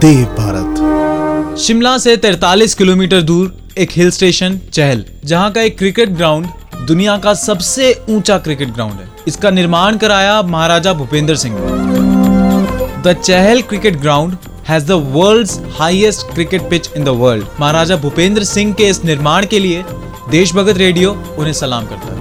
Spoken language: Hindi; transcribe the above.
देव भारत। शिमला से 43 किलोमीटर दूर एक हिल स्टेशन, चहल, जहाँ का एक क्रिकेट ग्राउंड दुनिया का सबसे ऊँचा क्रिकेट ग्राउंड है। इसका निर्माण कराया महाराजा भूपेंद्र सिंह ने। The Chahal cricket ground has the world's highest cricket pitch in the world Maharaja Bhupendra Singh के इस निर्माण के लिए देशभगत रेडियो उन्हें सलाम करता है।